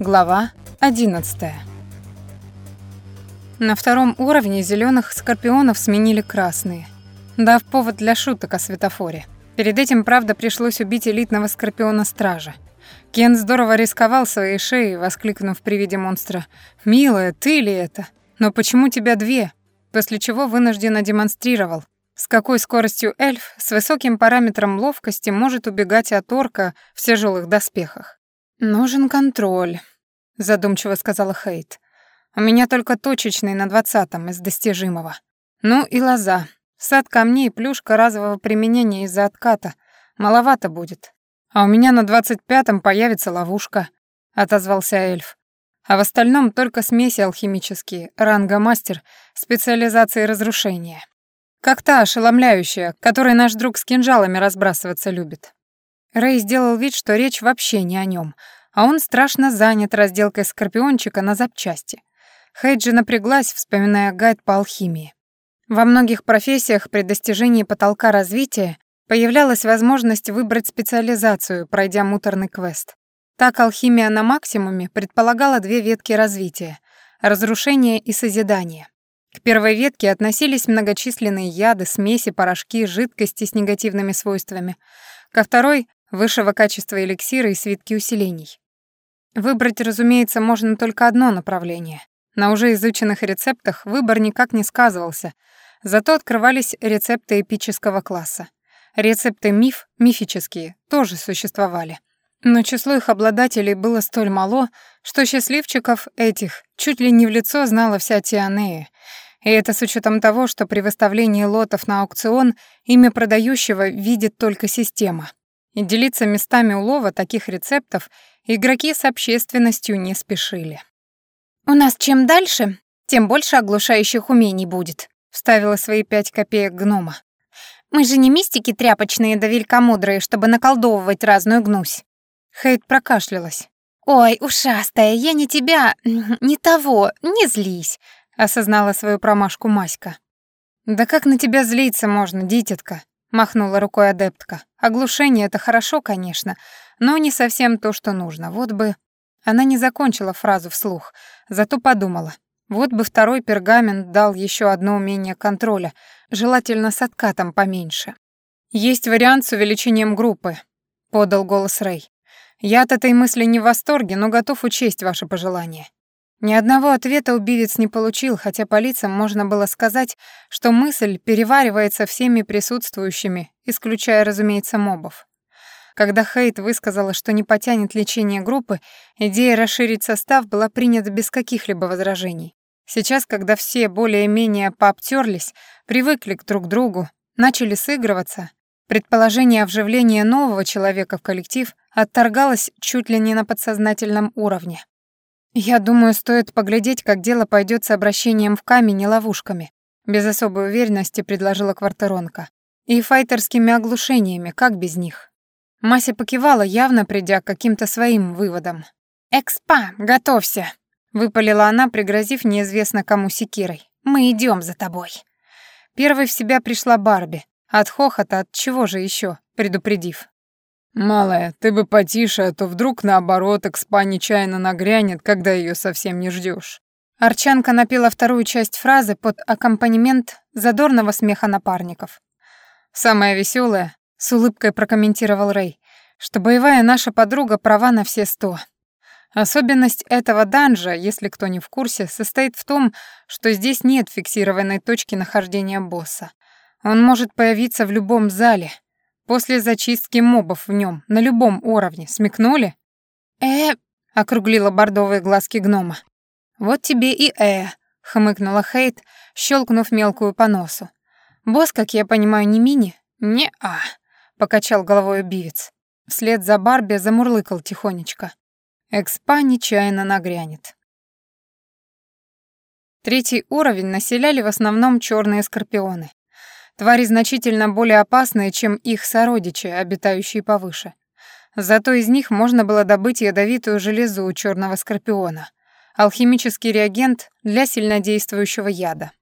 Глава 11. На втором уровне зеленых скорпионов сменили красные, дав повод для шуток о светофоре. Перед этим, правда, пришлось убить элитного скорпиона-стража. Кен здорово рисковал своей шеей, воскликнув при виде монстра «Милая, ты ли это? Но почему тебя две?» После чего вынужденно демонстрировал, с какой скоростью эльф с высоким параметром ловкости может убегать от орка в тяжелых доспехах. «Нужен контроль», — задумчиво сказала Хейт. «У меня только точечный на двадцатом из достижимого. Ну и лоза. Сад камней, плюшка разового применения из-за отката. Маловато будет. А у меня на двадцать пятом появится ловушка», — отозвался эльф. «А в остальном только смеси алхимические, ранга мастер, специализации разрушения. Как та ошеломляющая, которой наш друг с кинжалами разбрасываться любит. Рэй сделал вид, что речь вообще не о нем, а он страшно занят разделкой скорпиончика на запчасти. Хейджи напряглась, вспоминая гайд по алхимии. Во многих профессиях при достижении потолка развития появлялась возможность выбрать специализацию, пройдя муторный квест. Так алхимия на максимуме предполагала две ветки развития — разрушение и созидание. К первой ветке относились многочисленные яды, смеси, порошки, жидкости с негативными свойствами. Ко второй высшего качества эликсира и свитки усилений. Выбрать, разумеется, можно только одно направление. На уже изученных рецептах выбор никак не сказывался, зато открывались рецепты эпического класса. Рецепты миф, мифические, тоже существовали. Но число их обладателей было столь мало, что счастливчиков этих чуть ли не в лицо знала вся Тианея, и это с учетом того, что при выставлении лотов на аукцион имя продающего видит только система и делиться местами улова таких рецептов игроки с общественностью не спешили. «У нас чем дальше, тем больше оглушающих умений будет», — вставила свои пять копеек гнома. «Мы же не мистики тряпочные да великомудрые, чтобы наколдовывать разную гнусь». Хейт прокашлялась. «Ой, ушастая, я не тебя, не того, не злись», — осознала свою промашку Маська. «Да как на тебя злиться можно, дитятка?» Махнула рукой адептка. Оглушение — это хорошо, конечно, но не совсем то, что нужно. Вот бы... Она не закончила фразу вслух, зато подумала. Вот бы второй пергамент дал еще одно умение контроля, желательно с откатом поменьше. «Есть вариант с увеличением группы», — подал голос Рэй. «Я от этой мысли не в восторге, но готов учесть ваше пожелание. Ни одного ответа убивец не получил, хотя по лицам можно было сказать, что мысль переваривается всеми присутствующими, исключая, разумеется, мобов. Когда Хейт высказала, что не потянет лечение группы, идея расширить состав была принята без каких-либо возражений. Сейчас, когда все более-менее пообтерлись, привыкли к друг другу, начали сыгрываться, предположение о вживлении нового человека в коллектив отторгалось чуть ли не на подсознательном уровне. «Я думаю, стоит поглядеть, как дело пойдет с обращением в камень и ловушками», без особой уверенности предложила квартиронка. «И файтерскими оглушениями, как без них?» Мася покивала, явно придя к каким-то своим выводам. «Экспа, готовься!» — выпалила она, пригрозив неизвестно кому секирой. «Мы идем за тобой». Первой в себя пришла Барби. От хохота, от чего же еще, предупредив. «Малая, ты бы потише, а то вдруг наоборот экспа нечаянно нагрянет, когда ее совсем не ждешь. Арчанка напела вторую часть фразы под аккомпанемент задорного смеха напарников. «Самое веселое, с улыбкой прокомментировал Рэй, что боевая наша подруга права на все сто. Особенность этого данжа, если кто не в курсе, состоит в том, что здесь нет фиксированной точки нахождения босса. Он может появиться в любом зале — После зачистки мобов в нем на любом уровне. Смекнули? Э, округлила бордовые глазки гнома. Вот тебе и э, хмыкнула Хейт, щелкнув мелкую по носу. Босс, как я понимаю, не мини? Не-а, покачал головой убивец. Вслед за Барби замурлыкал тихонечко. Экспа нечаянно нагрянет. Третий уровень населяли в основном черные скорпионы. Твари значительно более опасные, чем их сородичи, обитающие повыше. Зато из них можно было добыть ядовитую железу у черного скорпиона, алхимический реагент для сильнодействующего яда.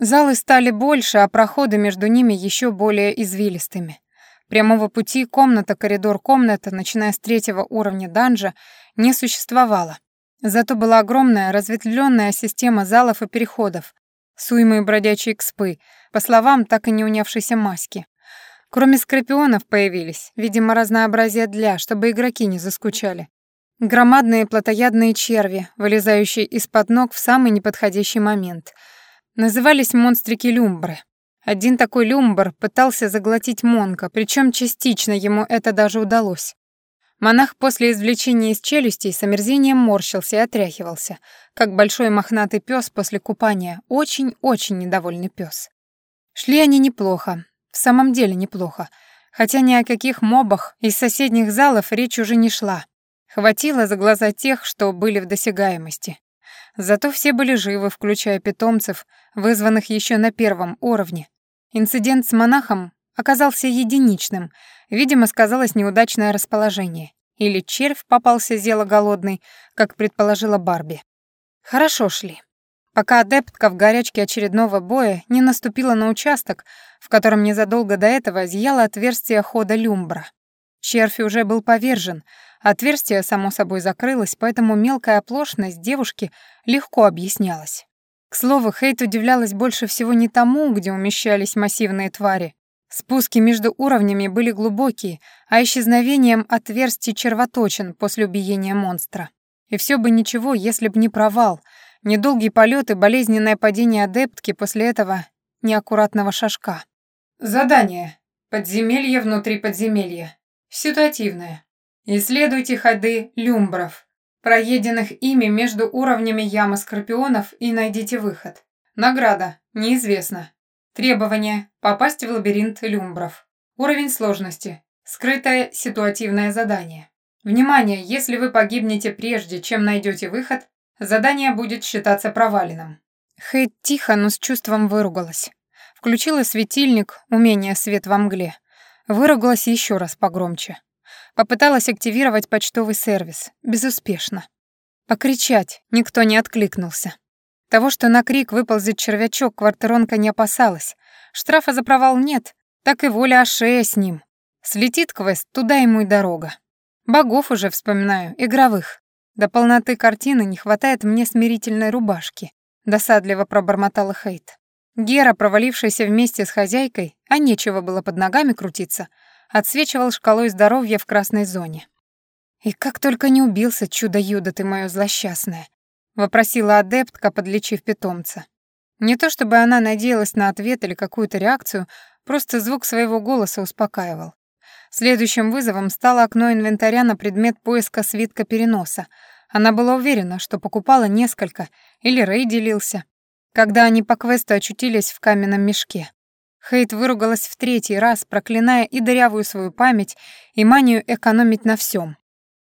Залы стали больше, а проходы между ними еще более извилистыми. Прямого пути комната-коридор-комната, начиная с третьего уровня данжа, не существовало. Зато была огромная разветвленная система залов и переходов, с уймой бродячей экспы, по словам так и не унявшейся маски. Кроме скорпионов появились, видимо, разнообразие для, чтобы игроки не заскучали. Громадные плотоядные черви, вылезающие из-под ног в самый неподходящий момент. Назывались монстрики люмбры. Один такой люмбр пытался заглотить Монка, причем частично ему это даже удалось. Монах после извлечения из челюстей с омерзением морщился и отряхивался, как большой мохнатый пес после купания, очень-очень недовольный пес. Шли они неплохо, в самом деле неплохо, хотя ни о каких мобах из соседних залов речь уже не шла. Хватило за глаза тех, что были в досягаемости. Зато все были живы, включая питомцев, вызванных еще на первом уровне. Инцидент с монахом оказался единичным, видимо, сказалось неудачное расположение. Или червь попался зело голодный, как предположила Барби. Хорошо шли. Пока адептка в горячке очередного боя не наступила на участок, в котором незадолго до этого зияло отверстие хода люмбра. Червь уже был повержен, отверстие само собой закрылось, поэтому мелкая оплошность девушки легко объяснялась. К слову, Хейт удивлялась больше всего не тому, где умещались массивные твари. Спуски между уровнями были глубокие, а исчезновением отверстий червоточин после убиения монстра. И все бы ничего, если б не провал — Недолгий полет и болезненное падение адептки после этого неаккуратного шажка. Задание. Подземелье внутри подземелья. Ситуативное. Исследуйте ходы люмбров, проеденных ими между уровнями ямы скорпионов и найдите выход. Награда. Неизвестно. Требование. Попасть в лабиринт люмбров. Уровень сложности. Скрытое ситуативное задание. Внимание, если вы погибнете прежде, чем найдете выход, Задание будет считаться проваленным. Хейт тихо, но с чувством выругалась. Включила светильник, умение свет во мгле. Выругалась еще раз погромче. Попыталась активировать почтовый сервис. Безуспешно. Покричать никто не откликнулся. Того, что на крик выползет червячок, квартиронка не опасалась. Штрафа за провал нет, так и воля Ашея с ним. Слетит квест, туда ему и дорога. Богов уже вспоминаю, игровых. До полноты картины не хватает мне смирительной рубашки, досадливо пробормотала Хейт. Гера, провалившийся вместе с хозяйкой, а нечего было под ногами крутиться, отсвечивал шкалой здоровья в красной зоне. «И как только не убился, чудо-юдо ты моё злосчастное», — вопросила адептка, подлечив питомца. Не то чтобы она надеялась на ответ или какую-то реакцию, просто звук своего голоса успокаивал. Следующим вызовом стало окно инвентаря на предмет поиска свитка переноса. Она была уверена, что покупала несколько, или Рэй делился. Когда они по квесту очутились в каменном мешке. Хейт выругалась в третий раз, проклиная и дырявую свою память, и манию экономить на всем.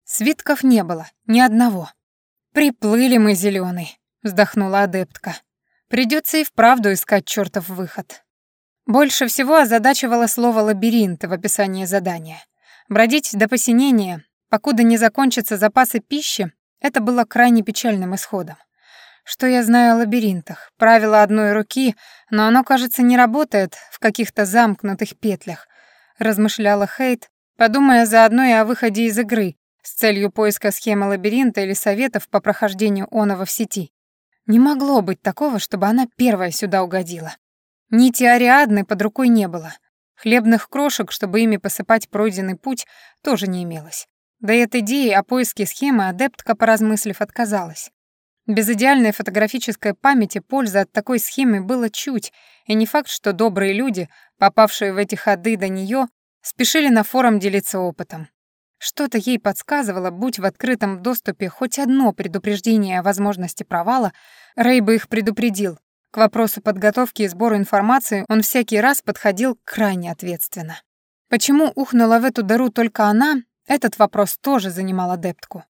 Свитков не было, ни одного. «Приплыли мы, зеленый, вздохнула адептка. Придется и вправду искать чертов выход. Больше всего озадачивало слово «лабиринт» в описании задания. Бродить до посинения, покуда не закончатся запасы пищи, это было крайне печальным исходом. Что я знаю о лабиринтах? Правило одной руки, но оно, кажется, не работает в каких-то замкнутых петлях, размышляла Хейт, подумая заодно и о выходе из игры с целью поиска схемы лабиринта или советов по прохождению оного в сети. Не могло быть такого, чтобы она первая сюда угодила. Нити Ариадны под рукой не было. Хлебных крошек, чтобы ими посыпать пройденный путь, тоже не имелось. Да и от идеи о поиске схемы адептка, поразмыслив, отказалась. Без идеальной фотографической памяти пользы от такой схемы было чуть, и не факт, что добрые люди, попавшие в эти ходы до нее, спешили на форум делиться опытом. Что-то ей подсказывало, будь в открытом доступе хоть одно предупреждение о возможности провала, Рэй бы их предупредил, к вопросу подготовки и сбора информации он всякий раз подходил крайне ответственно. Почему ухнула в эту дыру только она, этот вопрос тоже занимал адептку.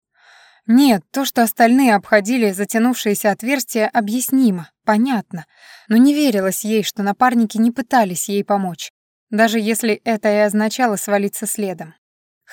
Нет, то, что остальные обходили затянувшиеся отверстия, объяснимо, понятно, но не верилось ей, что напарники не пытались ей помочь, даже если это и означало свалиться следом.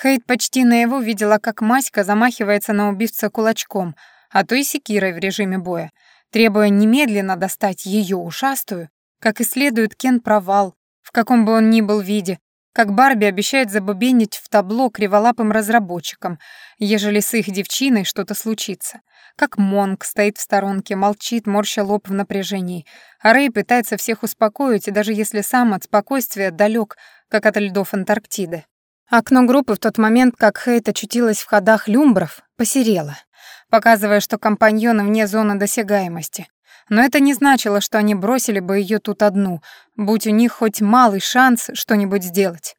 Хейт почти наяву видела, как Маська замахивается на убивца кулачком, а то и секирой в режиме боя, требуя немедленно достать ее ушастую, как и следует Кен провал, в каком бы он ни был виде, как Барби обещает забубенить в табло криволапым разработчикам, ежели с их девчиной что-то случится. Как Монк стоит в сторонке, молчит, морща лоб в напряжении, а Рэй пытается всех успокоить, даже если сам от спокойствия далек, как от льдов Антарктиды. Окно группы в тот момент, как Хейт очутилась в ходах люмбров, посерело, показывая, что компаньоны вне зоны досягаемости. Но это не значило, что они бросили бы ее тут одну, будь у них хоть малый шанс что-нибудь сделать.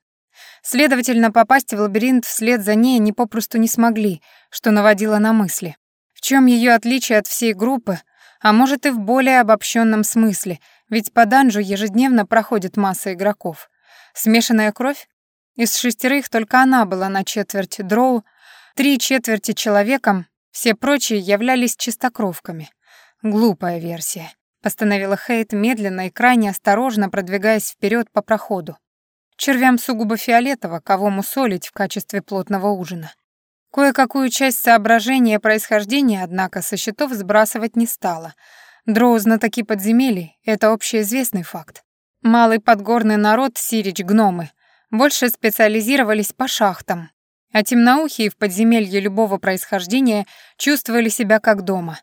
Следовательно, попасть в лабиринт вслед за ней они попросту не смогли, что наводило на мысли. В чем ее отличие от всей группы, а может и в более обобщенном смысле, ведь по данжу ежедневно проходит масса игроков. Смешанная кровь? Из шестерых только она была на четверть дроу, три четверти человеком, все прочие являлись чистокровками. Глупая версия, постановила Хейт медленно и крайне осторожно продвигаясь вперед по проходу. Червям сугубо фиолетово, кого мусолить в качестве плотного ужина. Кое-какую часть соображения происхождения, однако, со счетов сбрасывать не стала. Дроу знатоки подземелий — это общеизвестный факт. Малый подгорный народ, сирич-гномы, больше специализировались по шахтам, а темноухие в подземелье любого происхождения чувствовали себя как дома.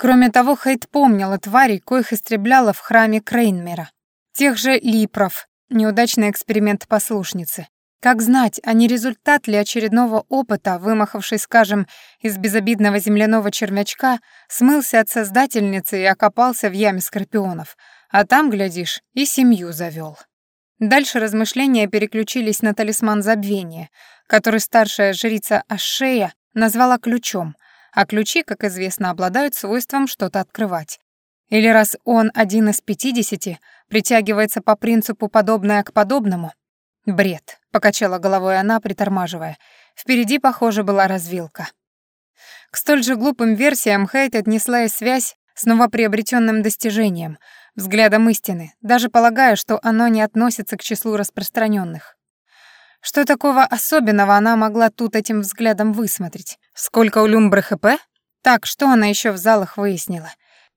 Кроме того, Хейт помнила тварей, коих истребляла в храме Крейнмера. Тех же липров, неудачный эксперимент послушницы. Как знать, а не результат ли очередного опыта, вымахавший, скажем, из безобидного земляного червячка, смылся от создательницы и окопался в яме скорпионов, а там, глядишь, и семью завёл. Дальше размышления переключились на талисман забвения, который старшая жрица Ашея назвала ключом, а ключи, как известно, обладают свойством что-то открывать. Или раз он один из пятидесяти, притягивается по принципу подобное к подобному? Бред, покачала головой она, притормаживая. Впереди, похоже, была развилка. К столь же глупым версиям Хейт отнесла и связь с новоприобретенным достижением, взглядом истины, даже полагая, что оно не относится к числу распространенных. Что такого особенного она могла тут этим взглядом высмотреть? Сколько у Люмбры ХП? Так, что она еще в залах выяснила?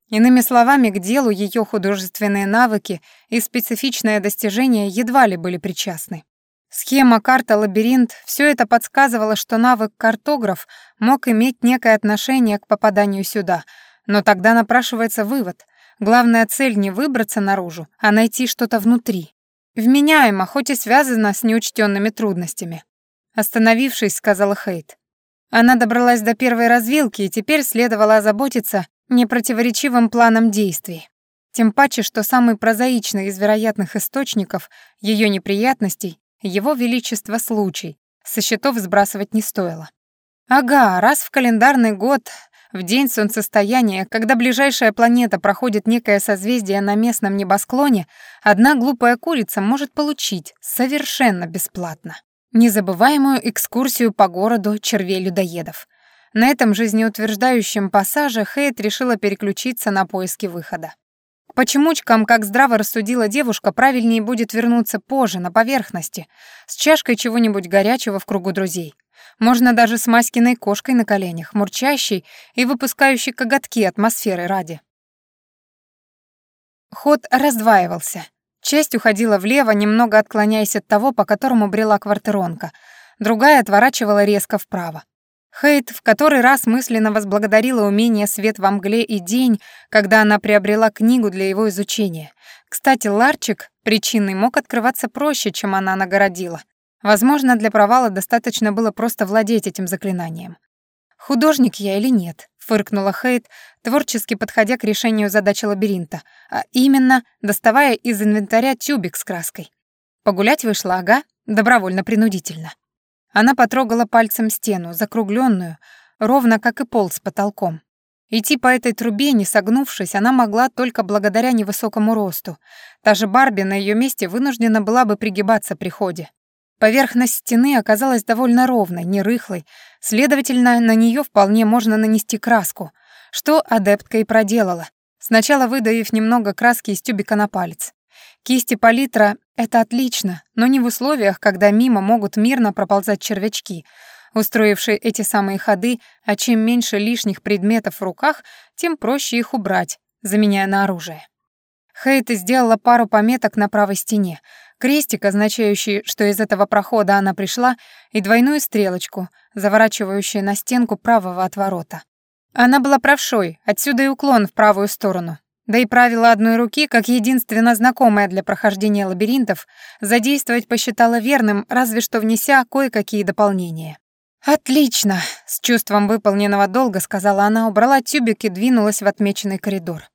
Иными словами, к делу ее художественные навыки и специфичное достижение едва ли были причастны. Схема, карта, лабиринт — все это подсказывало, что навык картограф мог иметь некое отношение к попаданию сюда, но тогда напрашивается вывод. Главная цель не выбраться наружу, а найти что-то внутри. Вменяемо, хоть и связано с неучтенными трудностями. Остановившись, сказала Хейт. Она добралась до первой развилки и теперь следовало озаботиться непротиворечивым планом действий. Тем паче, что самый прозаичный из вероятных источников ее неприятностей — его величество случай, со счетов сбрасывать не стоило. Ага, раз в календарный год в день солнцестояния, когда ближайшая планета проходит некое созвездие на местном небосклоне, одна глупая курица может получить совершенно бесплатно незабываемую экскурсию по городу червей-людоедов. На этом жизнеутверждающем пассаже Хейт решила переключиться на поиски выхода. К почемучкам, как здраво рассудила девушка, правильнее будет вернуться позже, на поверхности, с чашкой чего-нибудь горячего в кругу друзей. Можно даже с Маськиной кошкой на коленях, мурчащей и выпускающей коготки атмосферы ради. Ход раздваивался. Часть уходила влево, немного отклоняясь от того, по которому брела квартиронка. Другая отворачивала резко вправо. Хейт в который раз мысленно возблагодарила умение «Свет во мгле» и «День», когда она приобрела книгу для его изучения. Кстати, ларчик причинный мог открываться проще, чем она нагородила. Возможно, для провала достаточно было просто владеть этим заклинанием. «Художник я или нет?» — фыркнула Хейт, творчески подходя к решению задачи лабиринта, а именно доставая из инвентаря тюбик с краской. Погулять вышла, ага, добровольно-принудительно. Она потрогала пальцем стену, закругленную, ровно как и пол с потолком. Идти по этой трубе, не согнувшись, она могла только благодаря невысокому росту. Та же Барби на ее месте вынуждена была бы пригибаться при ходе. Поверхность стены оказалась довольно ровной, не рыхлой, следовательно, на нее вполне можно нанести краску, что адептка и проделала, сначала выдавив немного краски из тюбика на палец. Кисти палитра — это отлично, но не в условиях, когда мимо могут мирно проползать червячки, устроившие эти самые ходы, а чем меньше лишних предметов в руках, тем проще их убрать, заменяя на оружие. Хейт сделала пару пометок на правой стене, крестик, означающий, что из этого прохода она пришла, и двойную стрелочку, заворачивающую на стенку правого отворота. Она была правшой, отсюда и уклон в правую сторону. Да и правило одной руки, как единственно знакомое для прохождения лабиринтов, задействовать посчитала верным, разве что внеся кое-какие дополнения. «Отлично!» — с чувством выполненного долга сказала она, убрала тюбик и двинулась в отмеченный коридор.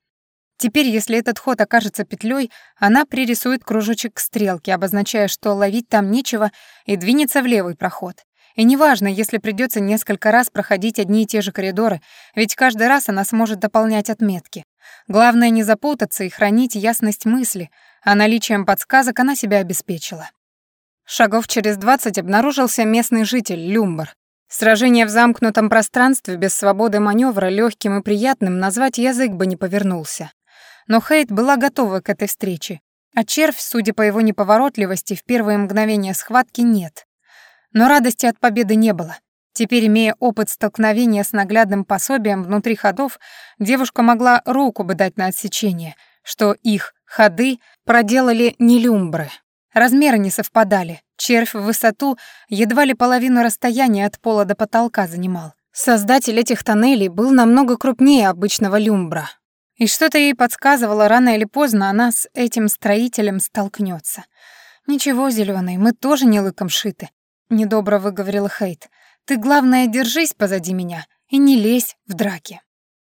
Теперь, если этот ход окажется петлей, она пририсует кружочек к стрелке, обозначая, что ловить там нечего, и двинется в левый проход. И неважно, если придется несколько раз проходить одни и те же коридоры, ведь каждый раз она сможет дополнять отметки. Главное не запутаться и хранить ясность мысли, а наличием подсказок она себя обеспечила. Шагов через двадцать обнаружился местный житель, Люмбар. Сражение в замкнутом пространстве без свободы маневра легким и приятным назвать язык бы не повернулся. Но Хейт была готова к этой встрече, а червь, судя по его неповоротливости, в первые мгновения схватки нет. Но радости от победы не было. Теперь, имея опыт столкновения с наглядным пособием внутри ходов, девушка могла руку бы дать на отсечение, что их ходы проделали не люмбры. Размеры не совпадали. Червь в высоту едва ли половину расстояния от пола до потолка занимал. Создатель этих тоннелей был намного крупнее обычного люмбра. И что-то ей подсказывало, рано или поздно она с этим строителем столкнется. «Ничего, зеленый, мы тоже не лыком шиты», — недобро выговорил Хейт. «Ты, главное, держись позади меня и не лезь в драки».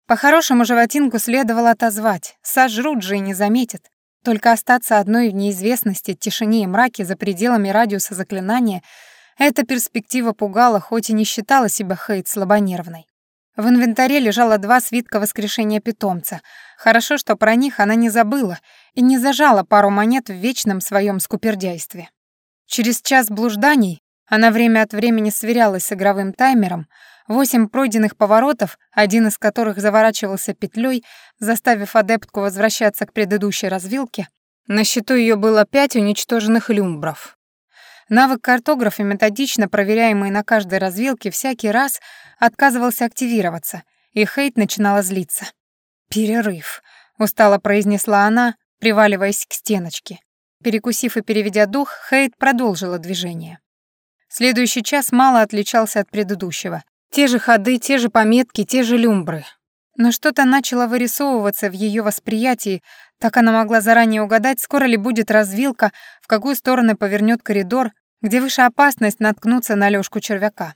По-хорошему животинку следовало отозвать, сожрут же и не заметят. Только остаться одной в неизвестности, тишине и мраке за пределами радиуса заклинания — эта перспектива пугала, хоть и не считала себя Хейт слабонервной. В инвентаре лежало два свитка воскрешения питомца. Хорошо, что про них она не забыла и не зажала пару монет в вечном своем скупердяйстве. Через час блужданий она время от времени сверялась с игровым таймером, восемь пройденных поворотов, один из которых заворачивался петлей, заставив адептку возвращаться к предыдущей развилке, на счету ее было пять уничтоженных люмбров. Навык картографа, методично проверяемый на каждой развилке, всякий раз отказывался активироваться, и Хейт начинала злиться. «Перерыв», — устало произнесла она, приваливаясь к стеночке. Перекусив и переведя дух, Хейт продолжила движение. Следующий час мало отличался от предыдущего. Те же ходы, те же пометки, те же люмбры. Но что-то начало вырисовываться в ее восприятии, так она могла заранее угадать, скоро ли будет развилка, в какую сторону повернет коридор, где выше опасность наткнуться на лёжку червяка.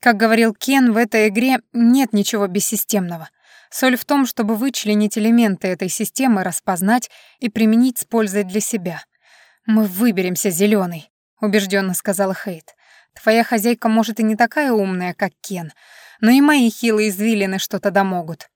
Как говорил Кен, в этой игре нет ничего бессистемного. Соль в том, чтобы вычленить элементы этой системы, распознать и применить с пользой для себя. «Мы выберемся, зеленый, убежденно сказала Хейт. «Твоя хозяйка, может, и не такая умная, как Кен, но и мои хилые извилины что-то домогут».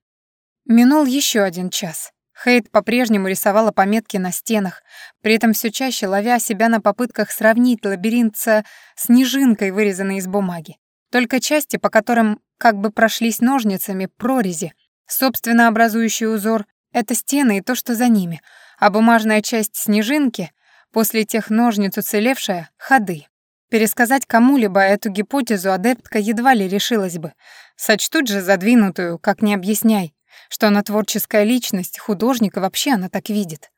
Минул еще один час. Хейт по-прежнему рисовала пометки на стенах, при этом все чаще ловя себя на попытках сравнить лабиринт с снежинкой, вырезанной из бумаги. Только части, по которым как бы прошлись ножницами, прорези, собственно образующий узор — это стены и то, что за ними, а бумажная часть снежинки, после тех ножниц уцелевшая — ходы. Пересказать кому-либо эту гипотезу адептка едва ли решилась бы. Сочтут же задвинутую, как не объясняй, что она творческая личность, художник, и вообще она так видит.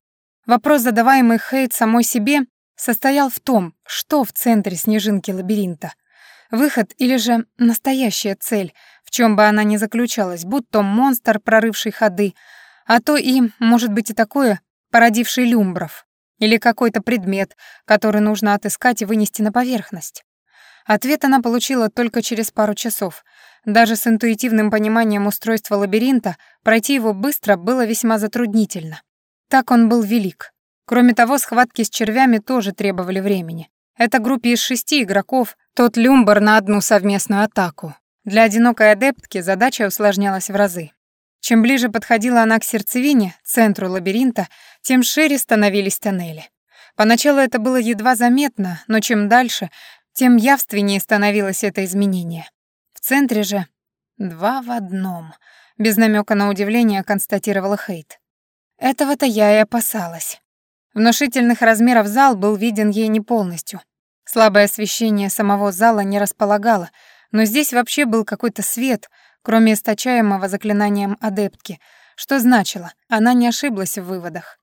Вопрос, задаваемый Хейт самой себе, состоял в том, что в центре снежинки лабиринта. Выход или же настоящая цель, в чем бы она ни заключалась, будь то монстр, прорывший ходы, а то и, может быть, и такое, породивший люмбров, или какой-то предмет, который нужно отыскать и вынести на поверхность. Ответ она получила только через пару часов. Даже с интуитивным пониманием устройства лабиринта пройти его быстро было весьма затруднительно. Так он был велик. Кроме того, схватки с червями тоже требовали времени. Это группе из шести игроков, тот люмбар на одну совместную атаку. Для одинокой адептки задача усложнялась в разы. Чем ближе подходила она к сердцевине, центру лабиринта, тем шире становились тоннели. Поначалу это было едва заметно, но чем дальше, тем явственнее становилось это изменение. Центре же два в одном, без намека на удивление констатировала Хейт. Этого-то я и опасалась. Внушительных размеров зал был виден ей не полностью. Слабое освещение самого зала не располагало, но здесь вообще был какой-то свет, кроме источаемого заклинанием адептки, что значило, она не ошиблась в выводах.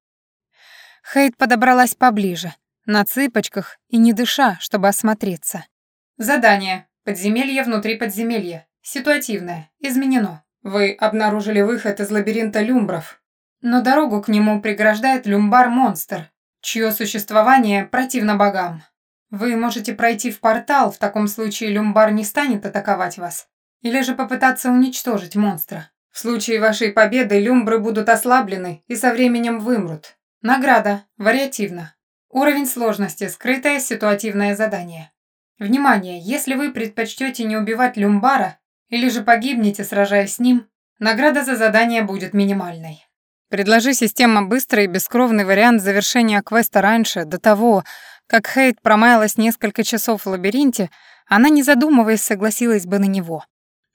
Хейт подобралась поближе, на цыпочках и не дыша, чтобы осмотреться. Задание. Подземелье внутри подземелья. Ситуативное. Изменено. Вы обнаружили выход из лабиринта люмбров, но дорогу к нему преграждает люмбар-монстр, чье существование противно богам. Вы можете пройти в портал, в таком случае люмбар не станет атаковать вас, или же попытаться уничтожить монстра. В случае вашей победы люмбры будут ослаблены и со временем вымрут. Награда. Вариативно. Уровень сложности. Скрытое ситуативное задание. Внимание! Если вы предпочтете не убивать люмбара или же погибнете, сражаясь с ним, награда за задание будет минимальной. Предложи система быстрый и бескровный вариант завершения квеста раньше, до того, как Хейт промаялась несколько часов в лабиринте, она, не задумываясь, согласилась бы на него.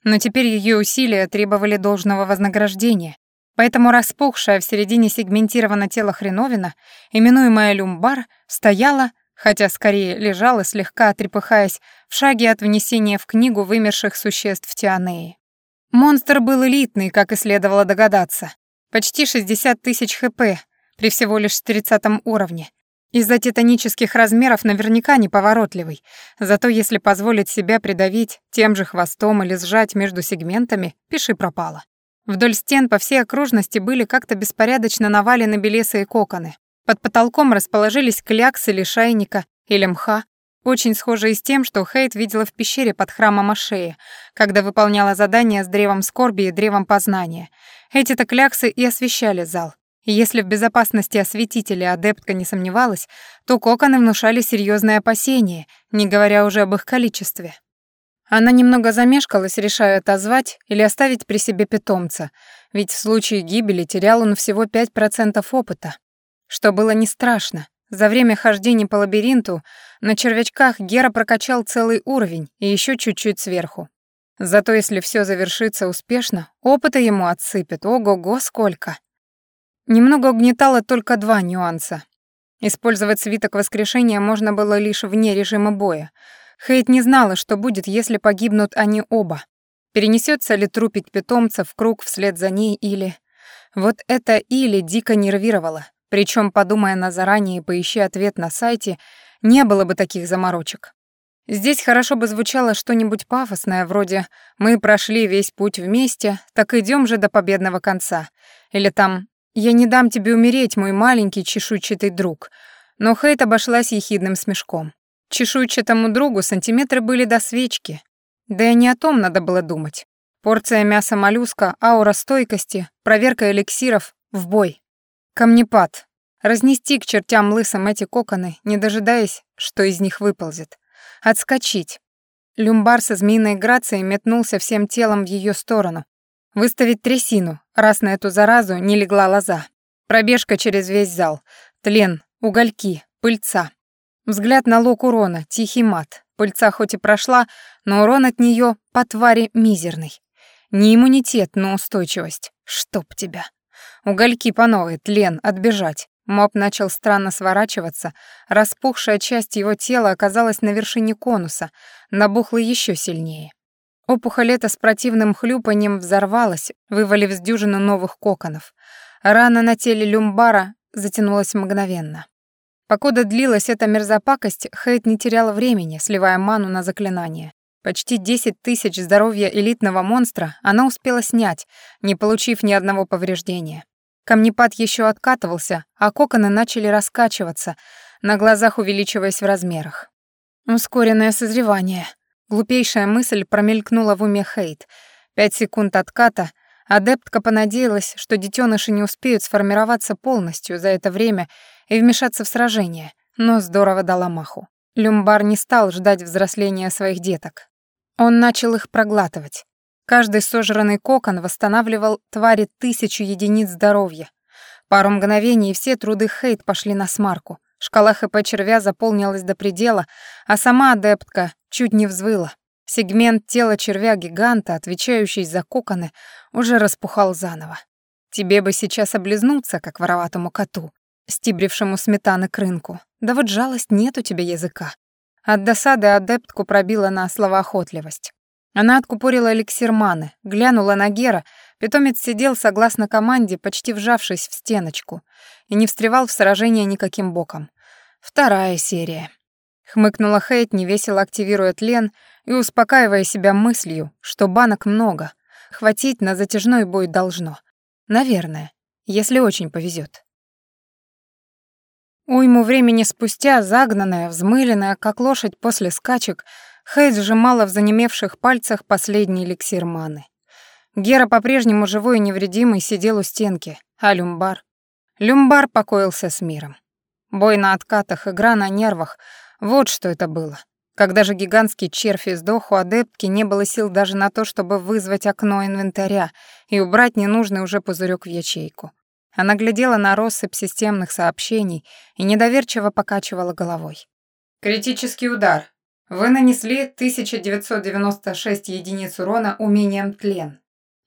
Но теперь ее усилия требовали должного вознаграждения, поэтому распухшая в середине сегментировано тело хреновина, именуемая люмбар, стояла, хотя скорее лежала, слегка трепыхаясь, в шаге от внесения в книгу вымерших существ Тианеи. Монстр был элитный, как и следовало догадаться. Почти 60 тысяч хп при всего лишь 30 уровне. Из-за титанических размеров наверняка неповоротливый, зато если позволить себя придавить тем же хвостом или сжать между сегментами, пиши пропало. Вдоль стен по всей окружности были как-то беспорядочно навалены белесые коконы. Под потолком расположились кляксы лишайника или мха, очень схожие с тем, что Хейт видела в пещере под храмом Ашея, когда выполняла задание с древом скорби и древом познания. Эти-то кляксы и освещали зал. И если в безопасности осветителя адептка не сомневалась, то коконы внушали серьезные опасения, не говоря уже об их количестве. Она немного замешкалась, решая отозвать или оставить при себе питомца, ведь в случае гибели терял он всего 5% опыта. Что было не страшно, за время хождения по лабиринту на червячках Гера прокачал целый уровень и еще чуть-чуть сверху. Зато если все завершится успешно, опыта ему отсыпят. Ого-го, сколько! Немного угнетало только два нюанса. Использовать свиток воскрешения можно было лишь вне режима боя. Хейт не знала, что будет, если погибнут они оба. Перенесется ли трупик питомца в круг вслед за ней или... Вот это «или» дико нервировало. Причем, подумая на заранее и поищи ответ на сайте, не было бы таких заморочек. Здесь хорошо бы звучало что-нибудь пафосное, вроде «Мы прошли весь путь вместе, так идем же до победного конца». Или там «Я не дам тебе умереть, мой маленький чешуйчатый друг». Но Хейт обошлась ехидным смешком. Чешуйчатому другу сантиметры были до свечки. Да и не о том надо было думать. Порция мяса моллюска, аура стойкости, проверка эликсиров, в бой. Камнепад. Разнести к чертям лысым эти коконы, не дожидаясь, что из них выползет. Отскочить. Люмбар со змеиной грацией метнулся всем телом в ее сторону. Выставить трясину, раз на эту заразу не легла лоза. Пробежка через весь зал. Тлен, угольки, пыльца. Взгляд на лог урона, тихий мат. Пыльца хоть и прошла, но урон от нее по твари мизерный. Не иммунитет, но устойчивость. Чтоб тебя. Угольки по новой, тлен, отбежать. Моб начал странно сворачиваться, распухшая часть его тела оказалась на вершине конуса, набухла еще сильнее. Опухоль эта с противным хлюпанием взорвалась, вывалив с дюжину новых коконов. Рана на теле люмбара затянулась мгновенно. Покуда длилась эта мерзопакость, Хейт не теряла времени, сливая ману на заклинание. Почти 10 тысяч здоровья элитного монстра она успела снять, не получив ни одного повреждения. Камнепад еще откатывался, а коконы начали раскачиваться, на глазах увеличиваясь в размерах. Ускоренное созревание. Глупейшая мысль промелькнула в уме Хейт. Пять секунд отката, адептка понадеялась, что детеныши не успеют сформироваться полностью за это время и вмешаться в сражение, но здорово дала маху. Люмбар не стал ждать взросления своих деток. Он начал их проглатывать. Каждый сожранный кокон восстанавливал твари тысячу единиц здоровья. Пару мгновений, и все труды Хейт пошли на смарку. Шкала ХП червя заполнилась до предела, а сама адептка чуть не взвыла. Сегмент тела червя-гиганта, отвечающий за коконы, уже распухал заново. Тебе бы сейчас облизнуться, как вороватому коту, стибрившему сметаны к рынку. Да вот жалость нет у тебя языка. От досады адептку пробила на словоохотливость. Она откупорила эликсир маны, глянула на Гера, питомец сидел согласно команде, почти вжавшись в стеночку, и не встревал в сражение никаким боком. Вторая серия. Хмыкнула Хейт, невесело активируя тлен и успокаивая себя мыслью, что банок много. Хватить на затяжной бой должно. Наверное, если очень повезет. Уйму времени спустя, загнанная, взмыленная, как лошадь после скачек, Хейт сжимала в занемевших пальцах последний эликсир маны. Гера по-прежнему живой и невредимый сидел у стенки, а Люмбар... Люмбар покоился с миром. Бой на откатах, игра на нервах — вот что это было. Когда же гигантский червь издох, у адептки не было сил даже на то, чтобы вызвать окно инвентаря и убрать ненужный уже пузырек в ячейку. Она глядела на россыпь системных сообщений и недоверчиво покачивала головой. «Критический удар. Вы нанесли 1996 единиц урона умением тлен.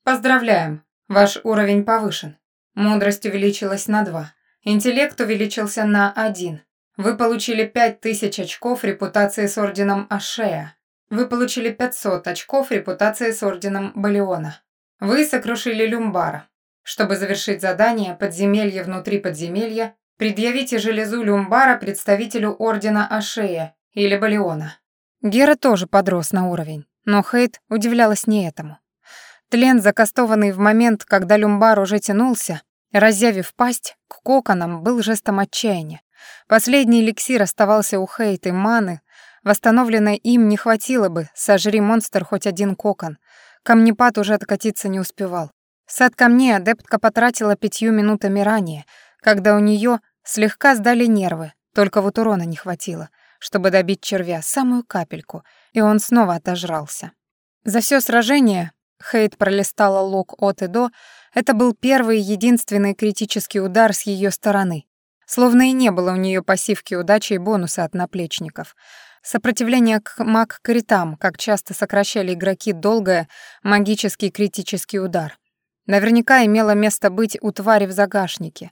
Поздравляем, ваш уровень повышен. Мудрость увеличилась на 2. Интеллект увеличился на 1. Вы получили 5000 очков репутации с орденом Ашея. Вы получили 500 очков репутации с орденом Балиона. Вы сокрушили Люмбара. Чтобы завершить задание «Подземелье внутри подземелья», предъявите железу люмбара представителю Ордена Ашея или Балиона. Гера тоже подрос на уровень, но Хейт удивлялась не этому. Тлен, закастованный в момент, когда люмбар уже тянулся, разъявив пасть, к коконам был жестом отчаяния. Последний эликсир оставался у Хейт и маны, восстановленной им не хватило бы, сожри монстр хоть один кокон. Камнепад уже откатиться не успевал. Сад камней адептка потратила пятью минутами ранее, когда у нее слегка сдали нервы, только вот урона не хватило, чтобы добить червя самую капельку, и он снова отожрался. За все сражение Хейт пролистала лог от и до, это был первый и единственный критический удар с ее стороны. Словно и не было у нее пассивки удачи и бонуса от наплечников. Сопротивление к маг-критам, как часто сокращали игроки долгое магический критический удар. Наверняка имело место быть у твари в загашнике.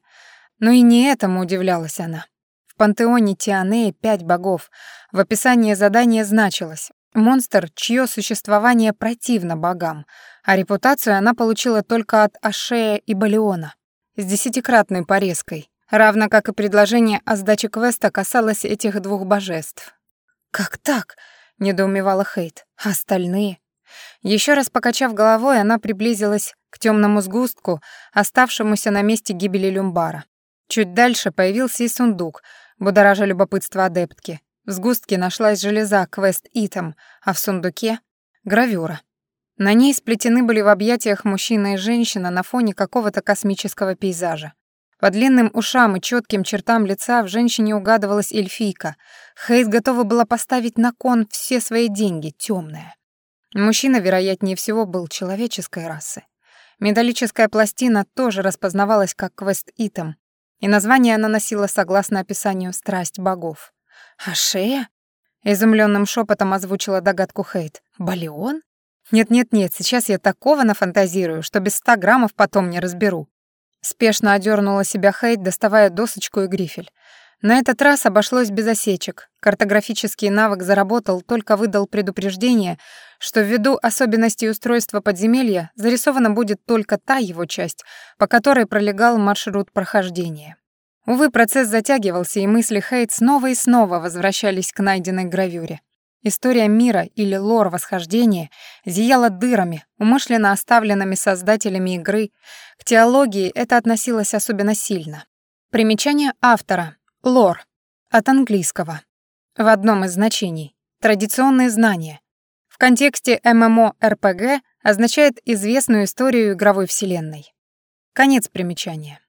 Но и не этому удивлялась она. В пантеоне Тианеи пять богов. В описании задания значилось «Монстр, чье существование противно богам», а репутацию она получила только от Ашея и Балиона, с десятикратной порезкой, равно как и предложение о сдаче квеста касалось этих двух божеств. «Как так?» — недоумевала Хейт. «А остальные?» Еще раз покачав головой, она приблизилась к темному сгустку, оставшемуся на месте гибели люмбара. Чуть дальше появился и сундук, будоража любопытство адептки. В сгустке нашлась железа квест-итем, а в сундуке — гравюра. На ней сплетены были в объятиях мужчина и женщина на фоне какого-то космического пейзажа. По длинным ушам и четким чертам лица в женщине угадывалась эльфийка. Хейт готова была поставить на кон все свои деньги, темная. Мужчина, вероятнее всего, был человеческой расы. Металлическая пластина тоже распознавалась как квест-итем, и название она носила согласно описанию «Страсть богов». «А шея?» — изумленным шепотом озвучила догадку Хейт. «Балион?» «Нет-нет-нет, сейчас я такого нафантазирую, что без ста граммов потом не разберу». Спешно одернула себя Хейт, доставая досочку и грифель. На этот раз обошлось без осечек. Картографический навык заработал, только выдал предупреждение, что ввиду особенностей устройства подземелья зарисована будет только та его часть, по которой пролегал маршрут прохождения. Увы, процесс затягивался, и мысли Хейт снова и снова возвращались к найденной гравюре. История мира или лор восхождения зияла дырами, умышленно оставленными создателями игры. К теологии это относилось особенно сильно. Примечание автора. Лор. От английского. В одном из значений. Традиционные знания. В контексте ММО-РПГ означает известную историю игровой вселенной. Конец примечания.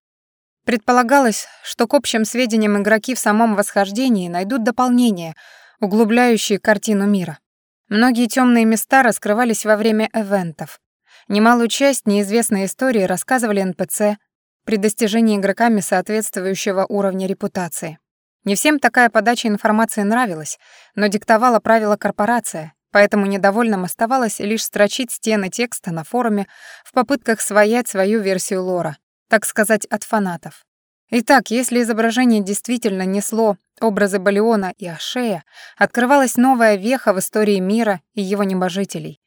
Предполагалось, что к общим сведениям игроки в самом восхождении найдут дополнения, углубляющие картину мира. Многие темные места раскрывались во время эвентов. Немалую часть неизвестной истории рассказывали НПЦ, при достижении игроками соответствующего уровня репутации. Не всем такая подача информации нравилась, но диктовала правила корпорация, поэтому недовольным оставалось лишь строчить стены текста на форуме в попытках своять свою версию лора, так сказать, от фанатов. Итак, если изображение действительно несло образы Балиона и Ашея, открывалась новая веха в истории мира и его небожителей.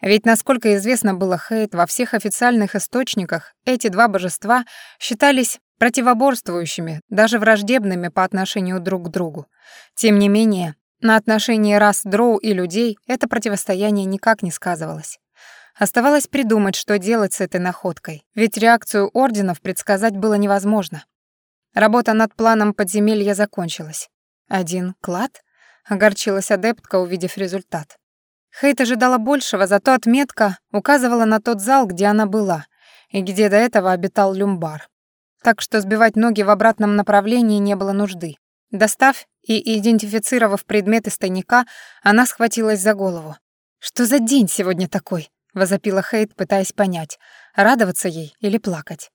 Ведь, насколько известно было Хейт, во всех официальных источниках эти два божества считались противоборствующими, даже враждебными по отношению друг к другу. Тем не менее, на отношении рас дроу и людей это противостояние никак не сказывалось. Оставалось придумать, что делать с этой находкой, ведь реакцию орденов предсказать было невозможно. Работа над планом подземелья закончилась. Один клад? Огорчилась адептка, увидев результат. Хейт ожидала большего, зато отметка указывала на тот зал, где она была, и где до этого обитал люмбар. Так что сбивать ноги в обратном направлении не было нужды. Достав и идентифицировав предмет из тайника, она схватилась за голову. «Что за день сегодня такой?» — возопила Хейт, пытаясь понять, радоваться ей или плакать.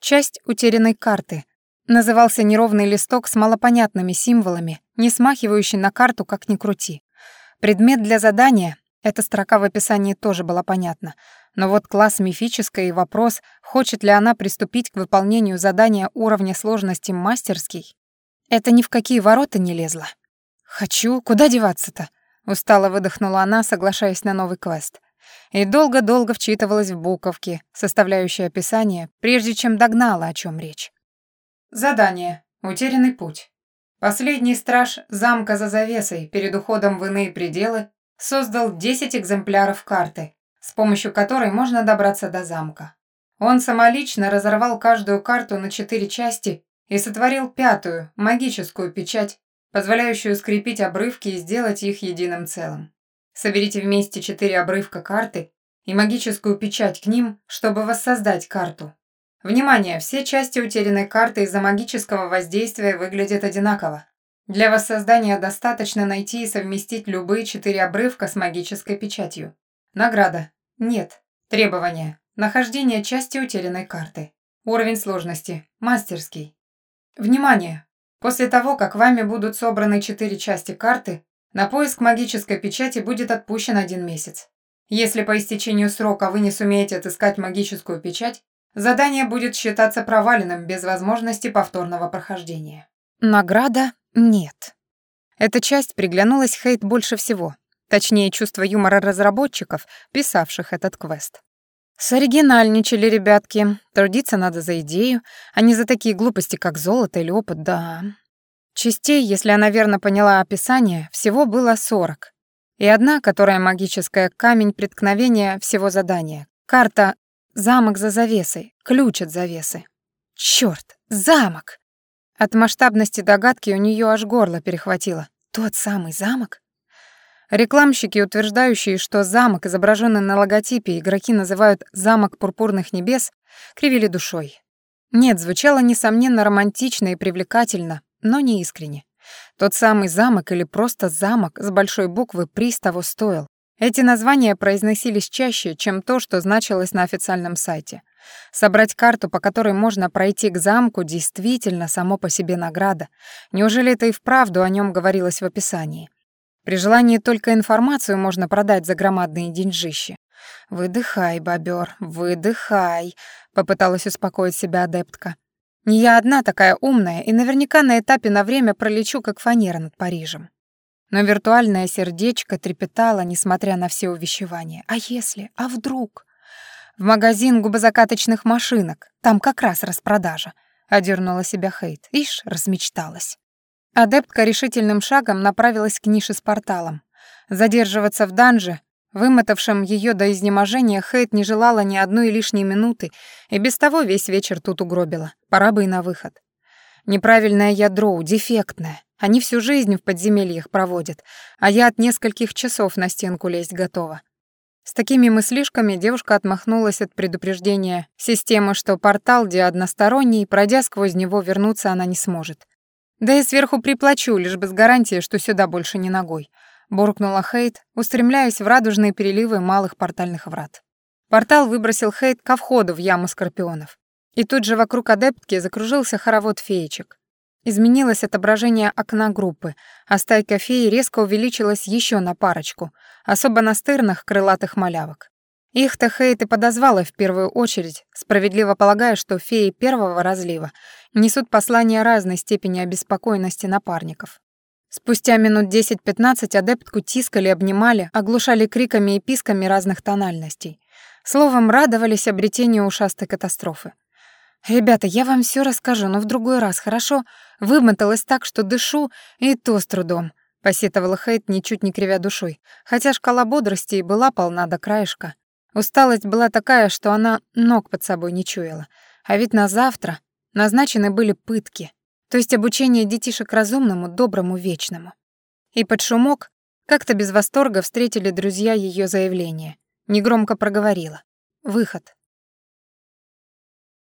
Часть утерянной карты. Назывался неровный листок с малопонятными символами, не смахивающий на карту, как ни крути. Предмет для задания — эта строка в описании тоже была понятна. Но вот класс мифическая и вопрос, хочет ли она приступить к выполнению задания уровня сложности мастерский, это ни в какие ворота не лезло. «Хочу, куда деваться-то?» — устало выдохнула она, соглашаясь на новый квест. И долго-долго вчитывалась в буковки, составляющие описание, прежде чем догнала, о чем речь. Задание. Утерянный путь. Последний страж замка за завесой перед уходом в иные пределы создал 10 экземпляров карты, с помощью которой можно добраться до замка. Он самолично разорвал каждую карту на четыре части и сотворил пятую, магическую печать, позволяющую скрепить обрывки и сделать их единым целым. Соберите вместе четыре обрывка карты и магическую печать к ним, чтобы воссоздать карту. Внимание, все части утерянной карты из-за магического воздействия выглядят одинаково. Для воссоздания достаточно найти и совместить любые четыре обрывка с магической печатью. Награда. Нет. Требования. Нахождение части утерянной карты. Уровень сложности. Мастерский. Внимание! После того, как вами будут собраны четыре части карты, на поиск магической печати будет отпущен один месяц. Если по истечению срока вы не сумеете отыскать магическую печать, задание будет считаться проваленным без возможности повторного прохождения. Награда нет. Эта часть приглянулась Хейт больше всего, точнее чувство юмора разработчиков, писавших этот квест. Соригинальничали ребятки. Трудиться надо за идею, а не за такие глупости, как золото или опыт, да. Частей, если она верно поняла описание, всего было сорок. И одна, которая магическая камень преткновения всего задания. Карта «Замок за завесой», ключ от завесы. Чёрт, замок! От масштабности догадки у неё аж горло перехватило. Тот самый замок? Рекламщики, утверждающие, что замок, изображенный на логотипе, игроки называют «замок пурпурных небес», кривили душой. Нет, звучало, несомненно, романтично и привлекательно, но не искренне. Тот самый замок или просто замок с большой буквы приз того стоил. Эти названия произносились чаще, чем то, что значилось на официальном сайте. Собрать карту, по которой можно пройти к замку, действительно само по себе награда. Неужели это и вправду о нем говорилось в описании? При желании только информацию можно продать за громадные деньжищи. «Выдыхай, бобер, выдыхай», — попыталась успокоить себя адептка. «Не я одна такая умная, и наверняка на этапе на время пролечу, как фанера над Парижем». Но виртуальное сердечко трепетало, несмотря на все увещевания. «А если? А вдруг?» «В магазин губозакаточных машинок. Там как раз распродажа», — одернула себя Хейт. Ишь, размечталась. Адептка решительным шагом направилась к нише с порталом. Задерживаться в данже, вымотавшем ее до изнеможения, Хейт не желала ни одной лишней минуты, и без того весь вечер тут угробила. Пора бы и на выход. Неправильное ядро, дефектное. Они всю жизнь в подземельях проводят, а я от нескольких часов на стенку лезть готова. С такими мыслишками девушка отмахнулась от предупреждения системы, что портал, где односторонний, пройдя сквозь него, вернуться она не сможет. Да и сверху приплачу, лишь бы с гарантией, что сюда больше не ногой», — буркнула Хейт, устремляясь в радужные переливы малых портальных врат. Портал выбросил Хейт ко входу в яму скорпионов. И тут же вокруг адептки закружился хоровод феечек. Изменилось отображение окна группы, а стайка феи резко увеличилась еще на парочку, особо настырных крылатых малявок. Их-то Хейт и подозвала в первую очередь, справедливо полагая, что феи первого разлива несут послания разной степени обеспокоенности напарников. Спустя минут 10-15 адептку тискали, обнимали, оглушали криками и писками разных тональностей. Словом, радовались обретению ушастой катастрофы. «Ребята, я вам все расскажу, но в другой раз, хорошо? Вымоталась так, что дышу, и то с трудом», — посетовала Хейт, ничуть не кривя душой, хотя шкала бодрости и была полна до краешка. Усталость была такая, что она ног под собой не чуяла. А ведь на завтра назначены были пытки, то есть обучение детишек разумному, доброму, вечному. И под шумок как-то без восторга встретили друзья ее заявление. Негромко проговорила. «Выход.